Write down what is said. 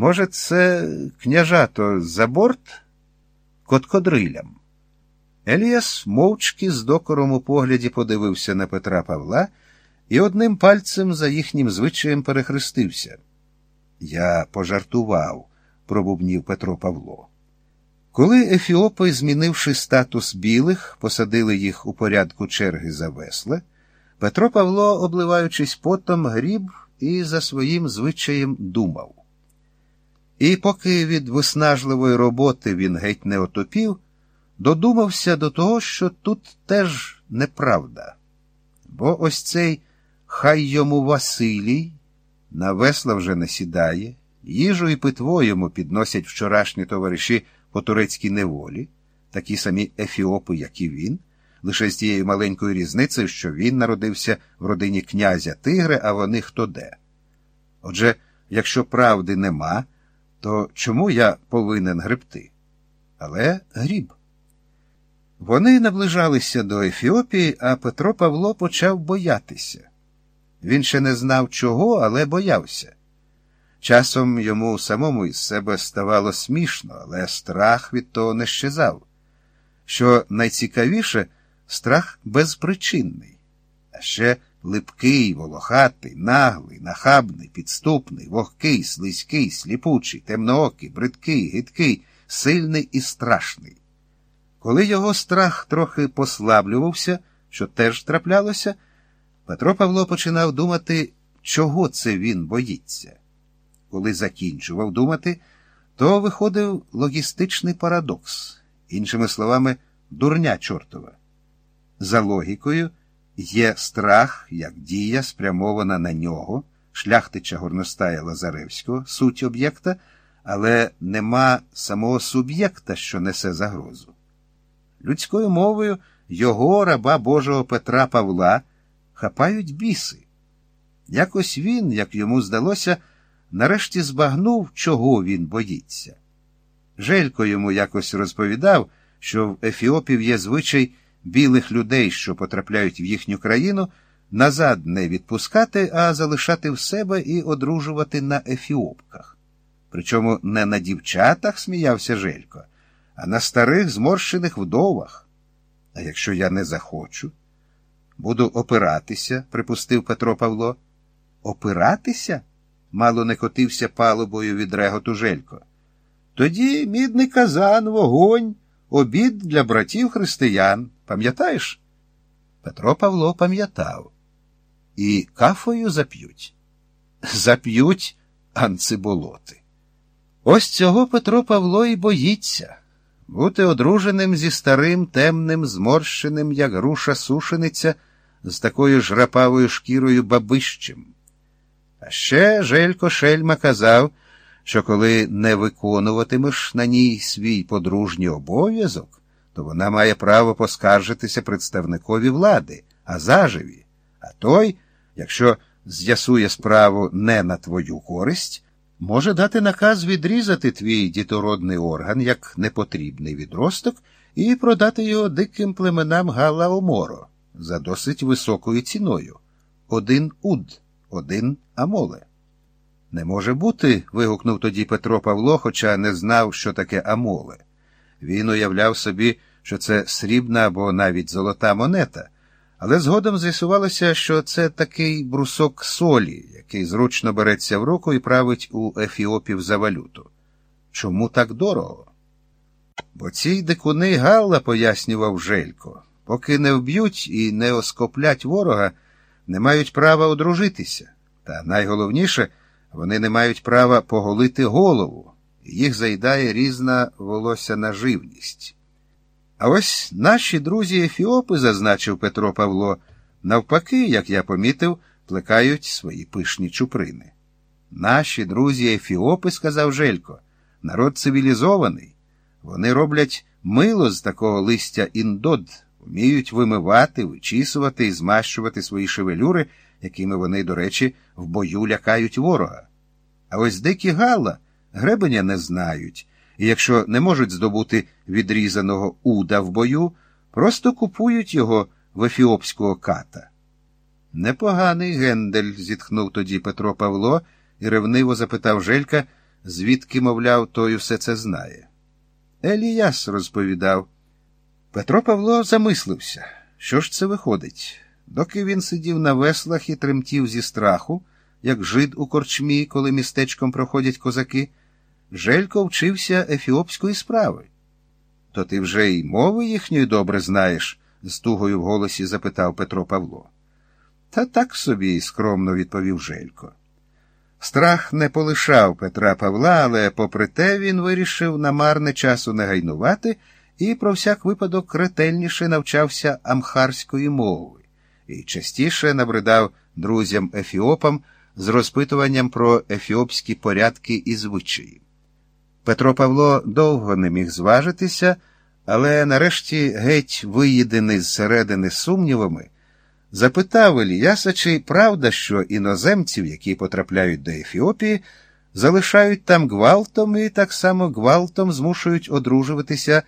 Може, це княжато за борт коткодрилям? Еліас мовчки з докором у погляді подивився на Петра Павла і одним пальцем за їхнім звичаєм перехрестився. Я пожартував, пробубнів Петро Павло. Коли Ефіопи, змінивши статус білих, посадили їх у порядку черги за весла, Петро Павло, обливаючись потом, гріб і за своїм звичаєм думав. І поки від виснажливої роботи він геть не отопів, додумався до того, що тут теж неправда. Бо ось цей хай йому Василій на весла вже не сідає, їжу і питво йому підносять вчорашні товариші по турецькій неволі, такі самі ефіопи, як і він, лише з тією маленькою різницею, що він народився в родині князя Тигре, а вони хто де. Отже, якщо правди нема, то чому я повинен гребти? Але гріб. Вони наближалися до Ефіопії, а Петро Павло почав боятися. Він ще не знав чого, але боявся. Часом йому самому із себе ставало смішно, але страх від того не щезав. Що найцікавіше, страх безпричинний, а ще липкий, волохатий, наглий, нахабний, підступний, вогкий, слизький, сліпучий, темноокий, бридкий, гидкий, сильний і страшний. Коли його страх трохи послаблювався, що теж траплялося, Петро Павло починав думати, чого це він боїться. Коли закінчував думати, то виходив логістичний парадокс, іншими словами, дурня чортова. За логікою, є страх, як дія, спрямована на нього, шляхтича горностая Лазаревського, суть об'єкта, але нема самого суб'єкта, що несе загрозу. Людською мовою його раба Божого Петра Павла хапають біси. Якось він, як йому здалося, нарешті збагнув, чого він боїться. Желько йому якось розповідав, що в Ефіопів є звичай білих людей, що потрапляють в їхню країну, назад не відпускати, а залишати в себе і одружувати на ефіопках. Причому не на дівчатах сміявся Желько, а на старих зморщених вдовах. А якщо я не захочу, буду опиратися, припустив Петро Павло. Опиратися? мало не котився палубою від реготу Желько. Тоді мідний казан, вогонь, обід для братів християн. Пам'ятаєш? Петро Павло пам'ятав. І кафою зап'ють. Зап'ють анциболоти. Ось цього Петро Павло і боїться бути одруженим зі старим, темним, зморщеним, як груша сушениця, з такою ж рапавою шкірою бабищем. А ще Желько Шельма казав, що коли не виконуватимеш на ній свій подружній обов'язок, то вона має право поскаржитися представникові влади, а заживі. А той, якщо з'ясує справу не на твою користь, може дати наказ відрізати твій дітородний орган як непотрібний відросток і продати його диким племенам Гала Оморо за досить високою ціною один уд, один амоле. Не може бути. вигукнув тоді Петро Павло, хоча не знав, що таке амоле. Він уявляв собі, що це срібна або навіть золота монета, але згодом з'ясувалося, що це такий брусок солі, який зручно береться в руку і править у ефіопів за валюту. Чому так дорого? Бо ці дикуни Галла, пояснював Желько, поки не вб'ють і не оскоплять ворога, не мають права одружитися. Та найголовніше, вони не мають права поголити голову, їх заїдає різна волосяна живність. А ось наші друзі Ефіопи, зазначив Петро Павло, навпаки, як я помітив, плекають свої пишні чуприни. Наші друзі Ефіопи, сказав Желько, народ цивілізований. Вони роблять мило з такого листя індод, вміють вимивати, вичісувати і змащувати свої шевелюри, якими вони, до речі, в бою лякають ворога. А ось дикі Галла гребеня не знають, і якщо не можуть здобути відрізаного уда в бою, просто купують його в ефіопського ката. Непоганий Гендель, зітхнув тоді Петро Павло і ревниво запитав Желька, звідки, мовляв, той усе це знає. Еліяс розповідав. Петро Павло замислився, що ж це виходить. Доки він сидів на веслах і тремтів зі страху, як жид у корчмі, коли містечком проходять козаки, Желько вчився ефіопської справи. То ти вже й мови їхньої добре знаєш? з тугою в голосі запитав Петро Павло. Та так собі, скромно відповів Желько. Страх не полишав Петра Павла, але, попри те, він вирішив намарне часу не гайнувати і про всяк випадок ретельніше навчався амхарської мови і частіше набридав друзям ефіопам з розпитуванням про ефіопські порядки і звичаї. Петро Павло довго не міг зважитися, але нарешті геть виїдений зсередини сумнівами, запитав Еліяса, чи правда, що іноземців, які потрапляють до Ефіопії, залишають там гвалтом і так само гвалтом змушують одружуватися